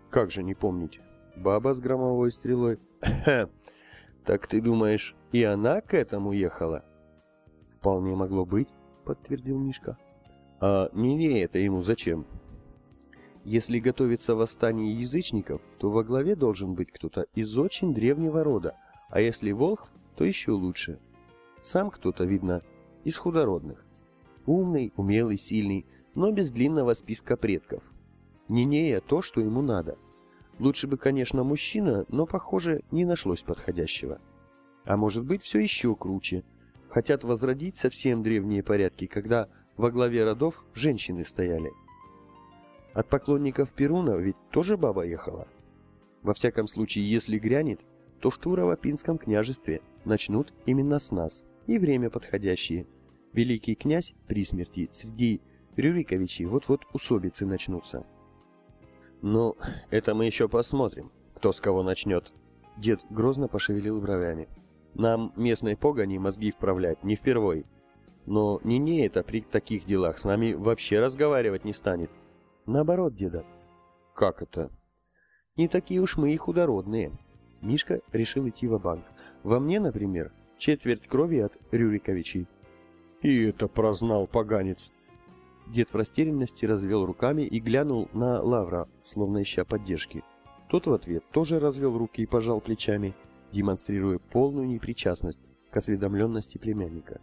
Как же не помнить? Баба с громовой стрелой. Так ты думаешь, и она к этому ехала? Вполне могло быть, подтвердил Мишка. А мне это ему зачем? Если готовится восстание язычников, то во главе должен быть кто-то из очень древнего рода, а если волхв, то еще лучше. Сам кто-то, видно, из худородных. Умный, умелый, сильный, но без длинного списка предков. Нинея то, что ему надо. Лучше бы, конечно, мужчина, но, похоже, не нашлось подходящего. А может быть, все еще круче. Хотят возродить совсем древние порядки, когда во главе родов женщины стояли. От поклонников Перуна ведь тоже баба ехала. Во всяком случае, если грянет, то в Турово-Пинском княжестве начнут именно с нас, и время подходящее. Великий князь при смерти среди Рюриковичей вот-вот усобицы начнутся. Ну, это мы еще посмотрим, кто с кого начнет. Дед грозно пошевелил бровями. Нам местной погони мозги вправлять не впервой. Но не это при таких делах с нами вообще разговаривать не станет. Наоборот, деда. Как это? Не такие уж мы и худородные. Мишка решил идти в банк Во мне, например, четверть крови от Рюриковичей. И это прознал поганец. Дед в растерянности развел руками и глянул на Лавра, словно ища поддержки. Тот в ответ тоже развел руки и пожал плечами, демонстрируя полную непричастность к осведомленности племянника.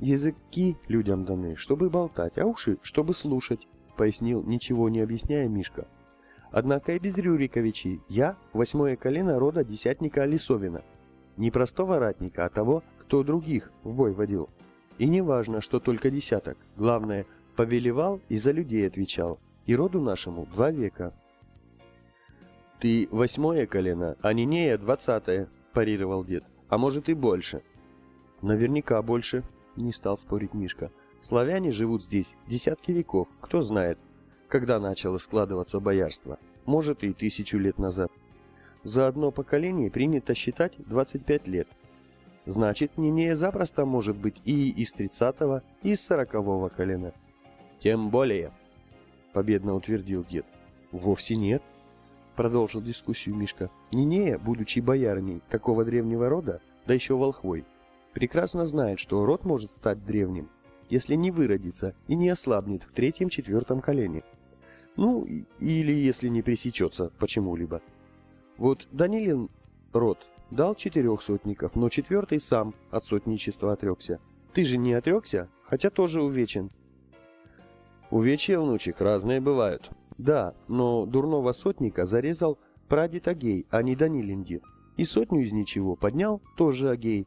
«Языки людям даны, чтобы болтать, а уши, чтобы слушать», — пояснил, ничего не объясняя Мишка. «Однако и без Рюриковичей я — восьмое колено рода десятника Лисовина. Не простого ратника, а того, кто других в бой водил. И не важно, что только десяток. Главное, повелевал и за людей отвечал. И роду нашему два века». «Ты восьмое колено, а Нинея двадцатое», — парировал дед. «А может и больше». «Наверняка больше», не стал спорить Мишка. Славяне живут здесь десятки веков, кто знает, когда начало складываться боярство. Может и тысячу лет назад. За одно поколение принято считать 25 лет. Значит, Нинея запросто может быть и из 30-го, и из 40-го колена. Тем более, победно утвердил дед. Вовсе нет, продолжил дискуссию Мишка. Нинея, будучи боярней такого древнего рода, да еще волхвой, прекрасно знает, что род может стать древним, если не выродится и не ослабнет в третьем-четвертом колене. Ну, или если не пресечется почему-либо. Вот Данилин род дал четырех сотников, но четвертый сам от сотничества отрекся. Ты же не отрекся, хотя тоже увечен. Увечья, внучек, разные бывают. Да, но дурного сотника зарезал прадед Агей, а не Данилин дед. И сотню из ничего поднял тоже Агей,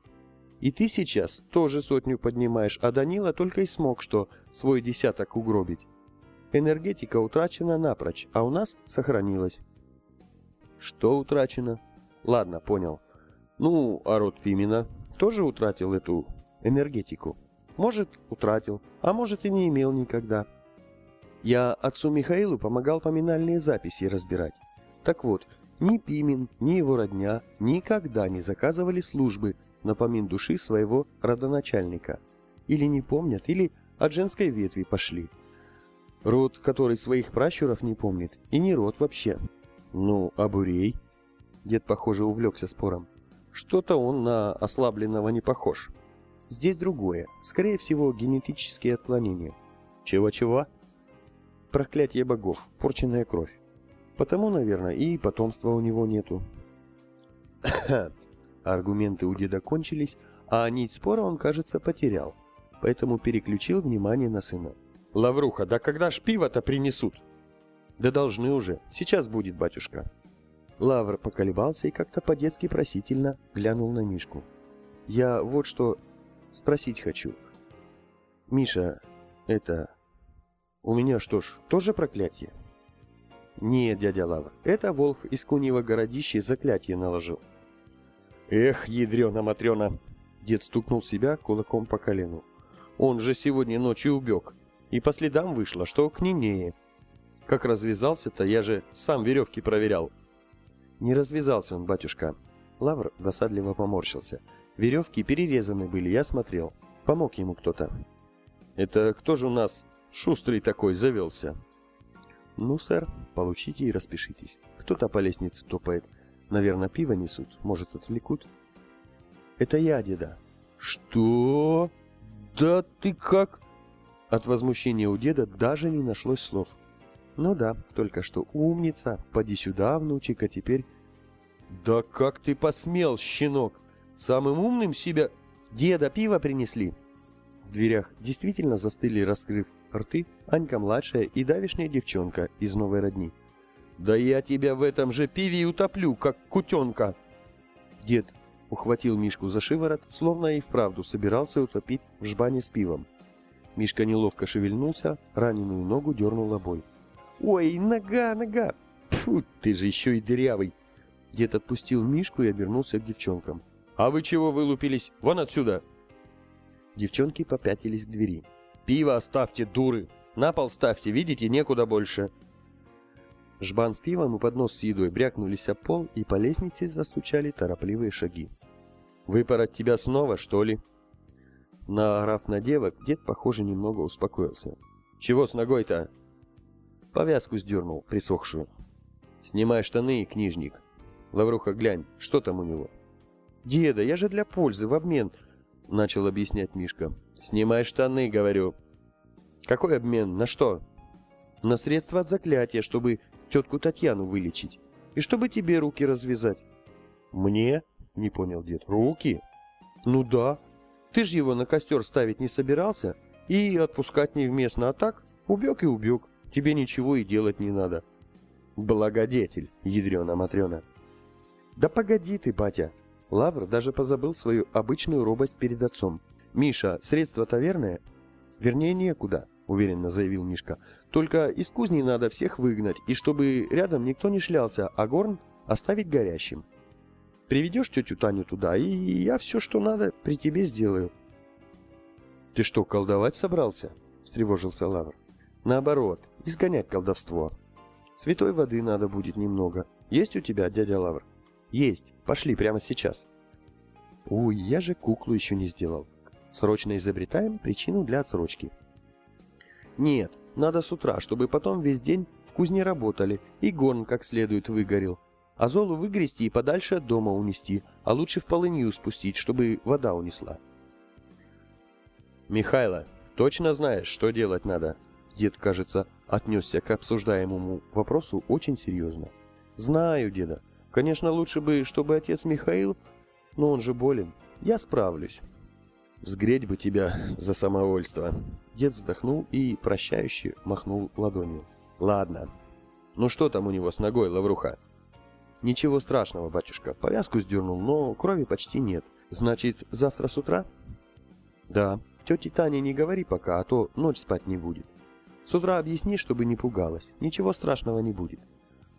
и ты сейчас тоже сотню поднимаешь, а Данила только и смог что свой десяток угробить. Энергетика утрачена напрочь, а у нас сохранилась. Что утрачено? Ладно, понял. Ну, а род Пимена тоже утратил эту энергетику. Может, утратил, а может и не имел никогда. Я отцу Михаилу помогал поминальные записи разбирать. Так вот, ни Пимен, ни его родня никогда не заказывали службы напомин души своего родоначальника. Или не помнят, или от женской ветви пошли. Род, который своих пращуров не помнит, и не род вообще. Ну, а Бурей? Дед, похоже, увлекся спором. Что-то он на ослабленного не похож. Здесь другое. Скорее всего, генетические отклонения. Чего-чего? Проклятие богов, порченная кровь. Потому, наверное, и потомства у него нету. Аргументы у деда кончились, а нить спора он, кажется, потерял. Поэтому переключил внимание на сына. «Лавруха, да когда ж пиво-то принесут?» «Да должны уже. Сейчас будет, батюшка». Лавр поколебался и как-то по-детски просительно глянул на Мишку. «Я вот что спросить хочу. Миша, это... У меня что ж, тоже проклятие?» «Нет, дядя Лавр, это Волф из Куньего городища заклятие наложил. Эх, ядрена-матрена! Дед стукнул себя кулаком по колену. Он же сегодня ночью убег. И по следам вышло, что к Нинее. Как развязался-то, я же сам веревки проверял. Не развязался он, батюшка. Лавр досадливо поморщился. Веревки перерезаны были, я смотрел. Помог ему кто-то. Это кто же у нас шустрый такой завелся? Ну, сэр, получите и распишитесь. Кто-то по лестнице топает. Наверное, пиво несут. Может, отвлекут? Это я, деда. Что? Да ты как? От возмущения у деда даже не нашлось слов. Ну да, только что умница. Поди сюда, внучек, а теперь... Да как ты посмел, щенок? Самым умным себя... Деда пиво принесли. В дверях действительно застыли, раскрыв рты, Анька-младшая и давишняя девчонка из новой родни. «Да я тебя в этом же пиве утоплю, как кутенка!» Дед ухватил Мишку за шиворот, словно и вправду собирался утопить в жбане с пивом. Мишка неловко шевельнулся, раненую ногу дернул обой. «Ой, нога, нога! Фу, ты же еще и дырявый!» Дед отпустил Мишку и обернулся к девчонкам. «А вы чего вылупились? Вон отсюда!» Девчонки попятились к двери. «Пиво оставьте, дуры! На пол ставьте, видите, некуда больше!» Жбан с пивом и поднос с едой брякнулись о пол, и по лестнице застучали торопливые шаги. «Выпороть тебя снова, что ли?» Наорав на девок, дед, похоже, немного успокоился. «Чего с ногой-то?» Повязку сдернул, присохшую. «Снимай штаны, книжник. Лавруха, глянь, что там у него?» Деда, я же для пользы, в обмен, начал объяснять Мишка. Снимай штаны, говорю. Какой обмен? На что? На средства от заклятия, чтобы тетку Татьяну вылечить. И чтобы тебе руки развязать. Мне? Не понял дед. Руки? Ну да. Ты же его на костер ставить не собирался и отпускать невместно, а так убег и убег. Тебе ничего и делать не надо. Благодетель, ядрена Матрена. Да погоди ты, батя. Лавр даже позабыл свою обычную робость перед отцом. Миша, средство-то верное? Вернее, некуда, уверенно заявил Мишка. Только из кузни надо всех выгнать, и чтобы рядом никто не шлялся, а горн оставить горящим. Приведешь тетю Таню туда, и я все, что надо, при тебе сделаю. Ты что, колдовать собрался? встревожился Лавр. Наоборот, изгонять колдовство. Святой воды надо будет немного. Есть у тебя, дядя Лавр? Есть. Пошли прямо сейчас. Ой, я же куклу еще не сделал. Срочно изобретаем причину для отсрочки. Нет, надо с утра, чтобы потом весь день в кузне работали и горн как следует выгорел. А золу выгрести и подальше от дома унести, а лучше в полынью спустить, чтобы вода унесла. Михайло, точно знаешь, что делать надо? Дед, кажется, отнесся к обсуждаемому вопросу очень серьезно. «Знаю, деда. Конечно, лучше бы, чтобы отец Михаил, но он же болен. Я справлюсь». «Взгреть бы тебя за самовольство!» Дед вздохнул и, прощающе, махнул ладонью. «Ладно. Ну что там у него с ногой, Лавруха?» «Ничего страшного, батюшка. Повязку сдернул, но крови почти нет. Значит, завтра с утра?» «Да. Тете Тане не говори пока, а то ночь спать не будет. С утра объясни, чтобы не пугалась. Ничего страшного не будет.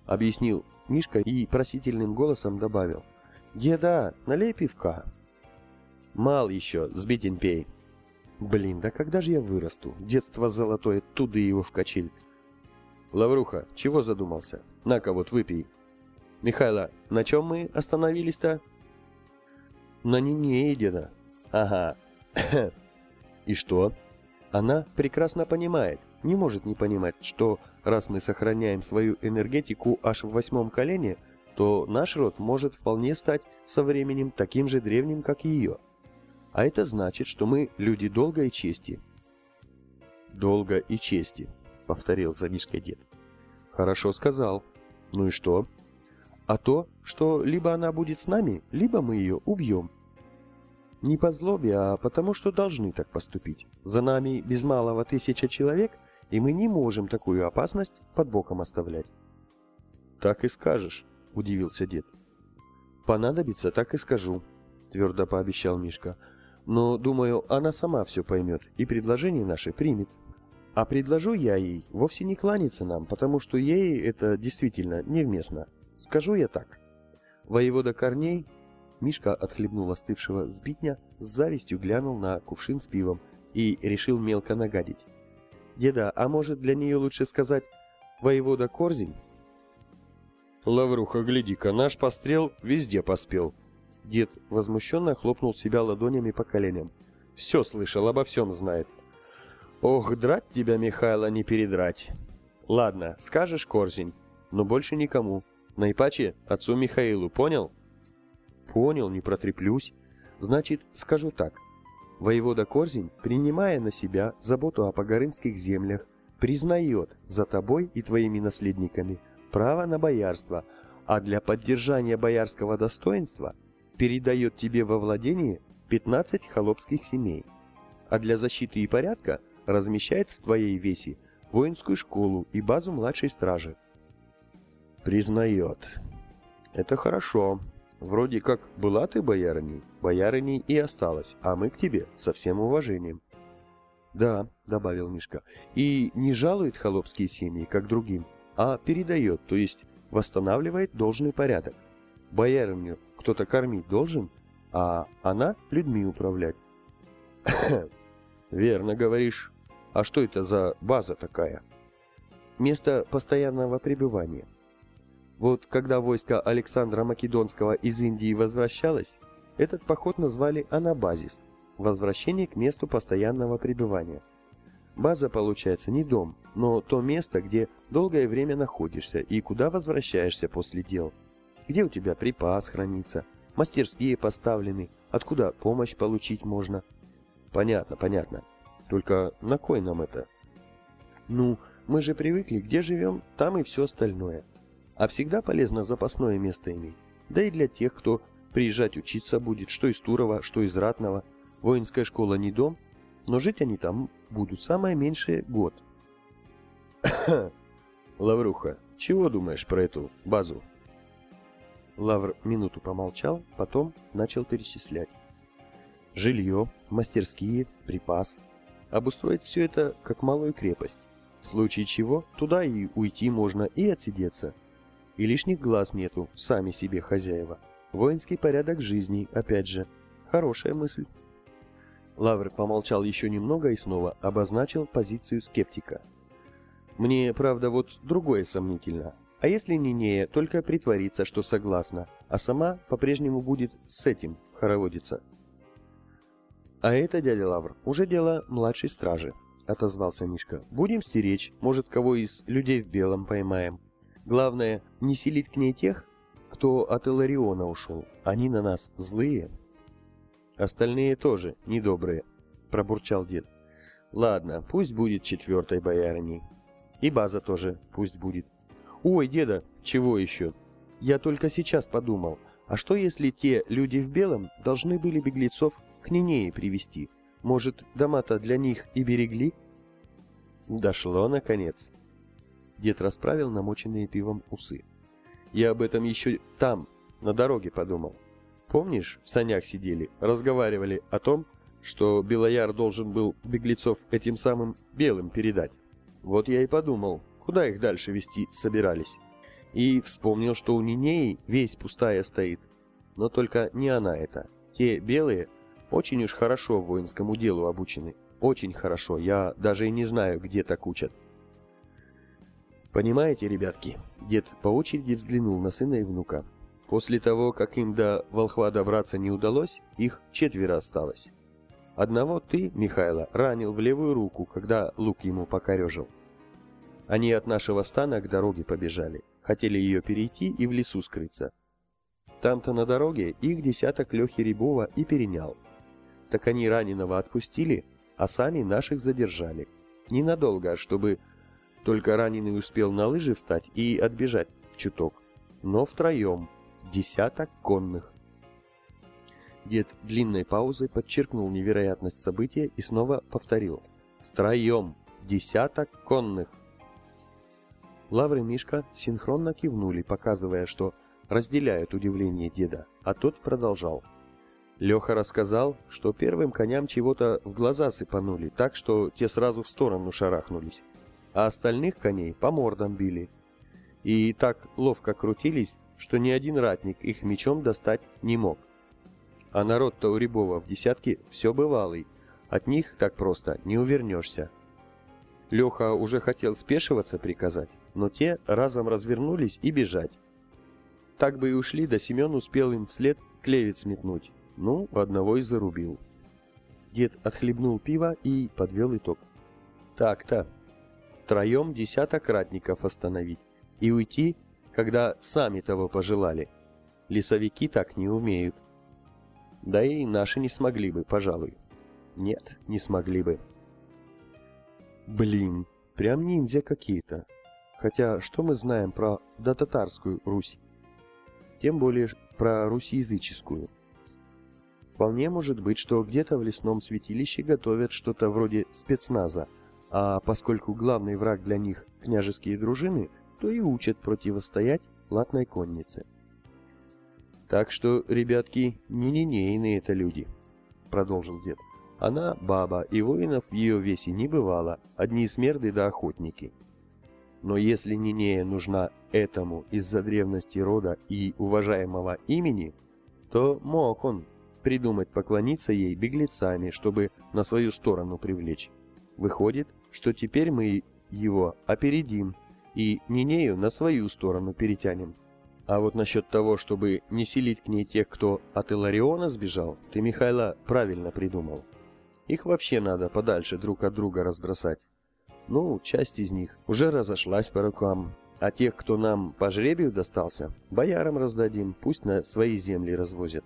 Объяснил Мишка и просительным голосом добавил. Деда, налей пивка. Мал еще, сбитень пей. Блин, да когда же я вырасту? Детство золотое, туды его в качель. Лавруха, чего задумался? На-ка вот выпей. Михайло, на чем мы остановились-то? На Нинее, деда. Ага. И что? Она прекрасно понимает, не может не понимать, что раз мы сохраняем свою энергетику аж в восьмом колене, то наш род может вполне стать со временем таким же древним, как ее. А это значит, что мы люди долга и чести. «Долга и чести», — повторил за Мишкой дед. «Хорошо сказал. Ну и что?» «А то, что либо она будет с нами, либо мы ее убьем. Не по злобе, а потому что должны так поступить. За нами без малого тысяча человек, и мы не можем такую опасность под боком оставлять. «Так и скажешь», — удивился дед. «Понадобится, так и скажу», — твердо пообещал Мишка. «Но, думаю, она сама все поймет и предложение наше примет. А предложу я ей вовсе не кланяться нам, потому что ей это действительно невместно. Скажу я так. Воевода Корней Мишка отхлебнул остывшего сбитня, с завистью глянул на кувшин с пивом и решил мелко нагадить. «Деда, а может для нее лучше сказать «Воевода Корзин»?» «Лавруха, гляди-ка, наш пострел везде поспел!» Дед возмущенно хлопнул себя ладонями по коленям. «Все слышал, обо всем знает!» «Ох, драть тебя, Михайло, не передрать!» «Ладно, скажешь, Корзин, но больше никому. Наипаче отцу Михаилу, понял?» Понял, не протреплюсь. Значит, скажу так. Воевода Корзин, принимая на себя заботу о погорынских землях, признает за тобой и твоими наследниками право на боярство, а для поддержания боярского достоинства передает тебе во владение 15 холопских семей, а для защиты и порядка размещает в твоей весе воинскую школу и базу младшей стражи. Признает. Это хорошо. Вроде как была ты боярыней, боярыней и осталась, а мы к тебе со всем уважением. Да, добавил Мишка, и не жалует холопские семьи, как другим, а передает, то есть восстанавливает должный порядок. Боярыню кто-то кормить должен, а она людьми управлять. Верно говоришь. А что это за база такая? Место постоянного пребывания. Вот когда войско Александра Македонского из Индии возвращалось, этот поход назвали Анабазис – возвращение к месту постоянного пребывания. База получается не дом, но то место, где долгое время находишься и куда возвращаешься после дел. Где у тебя припас хранится, мастерские поставлены, откуда помощь получить можно. Понятно, понятно. Только на кой нам это? Ну, мы же привыкли, где живем, там и все остальное. А всегда полезно запасное место иметь. Да и для тех, кто приезжать учиться будет, что из Турова, что из Ратного. Воинская школа не дом, но жить они там будут самое меньшее год. Лавруха, чего думаешь про эту базу? Лавр минуту помолчал, потом начал перечислять. Жилье, мастерские, припас. Обустроить все это как малую крепость. В случае чего, туда и уйти можно, и отсидеться. И лишних глаз нету, сами себе хозяева. Воинский порядок жизни, опять же. Хорошая мысль. Лавр помолчал еще немного и снова обозначил позицию скептика. Мне, правда, вот другое сомнительно. А если Нинея только притворится, что согласна, а сама по-прежнему будет с этим хороводиться? А это, дядя Лавр, уже дело младшей стражи, отозвался Мишка. Будем стеречь, может, кого из людей в белом поймаем. Главное, не селить к ней тех, кто от Илариона ушел. Они на нас злые. Остальные тоже недобрые, пробурчал дед. Ладно, пусть будет четвертой боярыней. И база тоже пусть будет. Ой, деда, чего еще? Я только сейчас подумал, а что если те люди в белом должны были беглецов к Нинее привести? Может, дома-то для них и берегли? Дошло, наконец. Дед расправил намоченные пивом усы. Я об этом еще там, на дороге подумал. Помнишь, в санях сидели, разговаривали о том, что Белояр должен был беглецов этим самым белым передать? Вот я и подумал, куда их дальше вести собирались. И вспомнил, что у Нинеи весь пустая стоит. Но только не она это. Те белые очень уж хорошо воинскому делу обучены. Очень хорошо, я даже и не знаю, где так учат. Понимаете, ребятки, дед по очереди взглянул на сына и внука. После того, как им до волхва добраться не удалось, их четверо осталось. Одного ты, Михайло, ранил в левую руку, когда лук ему покорежил. Они от нашего стана к дороге побежали, хотели ее перейти и в лесу скрыться. Там-то на дороге их десяток Лехи Рябова и перенял. Так они раненого отпустили, а сами наших задержали. Ненадолго, чтобы только раненый успел на лыжи встать и отбежать чуток. Но втроем, десяток конных. Дед длинной паузой подчеркнул невероятность события и снова повторил. Втроем, десяток конных. Лавр и Мишка синхронно кивнули, показывая, что разделяют удивление деда, а тот продолжал. Леха рассказал, что первым коням чего-то в глаза сыпанули, так что те сразу в сторону шарахнулись, а остальных коней по мордам били. И так ловко крутились, что ни один ратник их мечом достать не мог. А народ-то у Рябова в десятке все бывалый, от них так просто не увернешься. Леха уже хотел спешиваться приказать, но те разом развернулись и бежать. Так бы и ушли, да Семен успел им вслед клевец метнуть. Ну, одного и зарубил. Дед отхлебнул пиво и подвел итог. Так-то. Втроем десяток ратников остановить и уйти когда сами того пожелали. Лесовики так не умеют. Да и наши не смогли бы, пожалуй. Нет, не смогли бы. Блин, прям ниндзя какие-то. Хотя, что мы знаем про дотатарскую Русь? Тем более про русиязыческую. Вполне может быть, что где-то в лесном святилище готовят что-то вроде спецназа, а поскольку главный враг для них – княжеские дружины, то и учат противостоять латной коннице. Так что, ребятки, не нинейные это люди, продолжил дед. Она баба, и воинов в ее весе не бывало, одни смерды да охотники. Но если Нинея нужна этому из-за древности рода и уважаемого имени, то мог он придумать поклониться ей беглецами, чтобы на свою сторону привлечь. Выходит, что теперь мы его опередим и Нинею на свою сторону перетянем. А вот насчет того, чтобы не селить к ней тех, кто от Илариона сбежал, ты, Михайло, правильно придумал. Их вообще надо подальше друг от друга разбросать. Ну, часть из них уже разошлась по рукам, А тех, кто нам по жребию достался, боярам раздадим, пусть на свои земли развозят.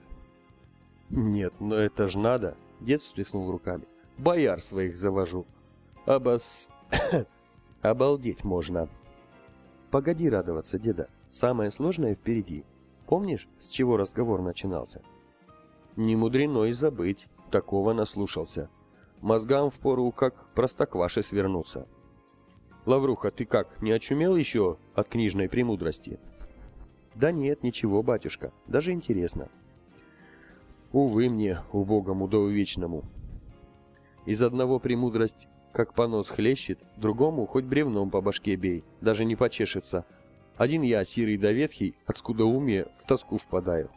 Нет, но это ж надо, дед всплеснул руками. Бояр своих завожу. Обос... Обалдеть можно. Погоди радоваться, деда. Самое сложное впереди. Помнишь, с чего разговор начинался? Не мудрено и забыть. Такого наслушался. Мозгам впору как простокваши свернуться. Лавруха, ты как, не очумел еще от книжной премудрости? Да нет, ничего, батюшка, даже интересно. Увы мне, убогому да увечному. Из одного премудрость, как понос хлещет, другому хоть бревном по башке бей, даже не почешется. Один я, сирый да ветхий, от скудоумия в тоску впадаю.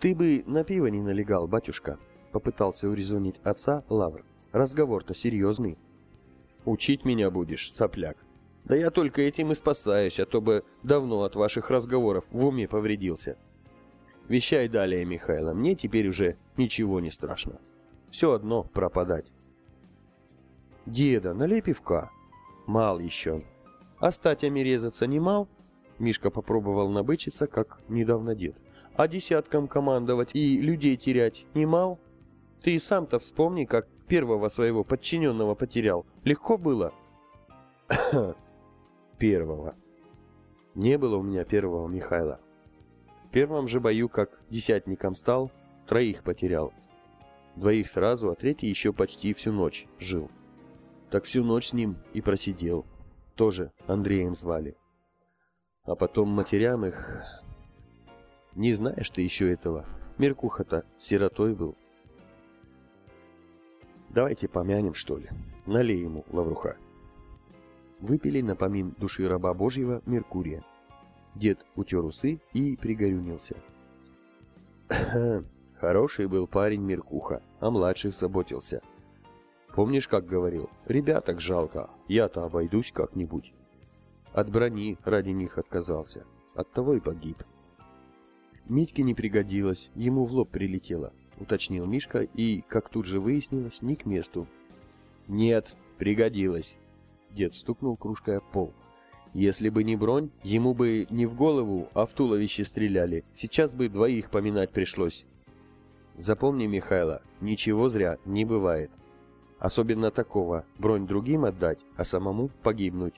Ты бы на пиво не налегал, батюшка, попытался урезонить отца Лавр. Разговор-то серьезный. Учить меня будешь, сопляк. Да я только этим и спасаюсь, а то бы давно от ваших разговоров в уме повредился. Вещай далее, Михайло, мне теперь уже ничего не страшно. Все одно пропадать. Деда, налей пивка. Мал еще. А статями резаться не мал? Мишка попробовал набычиться, как недавно дед. А десяткам командовать и людей терять не мал? Ты и сам-то вспомни, как первого своего подчиненного потерял. Легко было? Первого. Не было у меня первого Михайла. В первом же бою, как десятником стал, троих потерял. Двоих сразу, а третий еще почти всю ночь жил. Так всю ночь с ним и просидел. Тоже Андреем звали. А потом матерям их... Не знаешь ты еще этого. Меркуха-то сиротой был. Давайте помянем, что ли. Налей ему, Лавруха. Выпили напомин души раба Божьего Меркурия. Дед утер усы и пригорюнился. Хороший был парень Меркуха, о младших заботился. Помнишь, как говорил? Ребяток жалко, я-то обойдусь как-нибудь. От брони ради них отказался, оттого и погиб. Митьке не пригодилось, ему в лоб прилетело уточнил Мишка и, как тут же выяснилось, не к месту. Нет, пригодилось. Дед стукнул кружкой о пол. Если бы не бронь, ему бы не в голову, а в туловище стреляли. Сейчас бы двоих поминать пришлось. Запомни, Михайло, ничего зря не бывает. Особенно такого, бронь другим отдать, а самому погибнуть.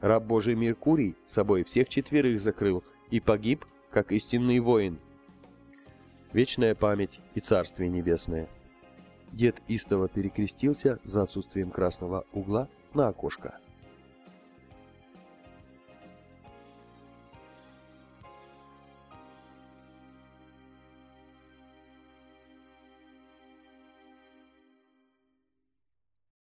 Раб Божий Меркурий собой всех четверых закрыл и погиб, как истинный воин вечная память и царствие небесное. Дед истово перекрестился за отсутствием красного угла на окошко.